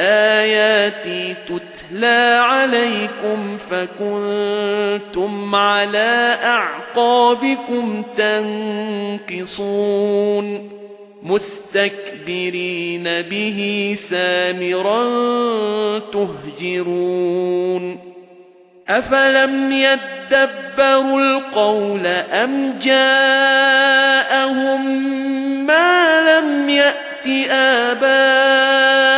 آيَاتِي تُتْلَى عَلَيْكُمْ فَكُنتُمْ عَلَى أَعْقَابِكُمْ تَنكِصُونَ مُسْتَكْبِرِينَ بِهِ سَامِرًا تُهْجِرُونَ أَفَلَمْ يَدَّبَّرُوا الْقَوْلَ أَمْ جَاءَهُم مَّا لَمْ يَأْتِ آبَاءَهُمُ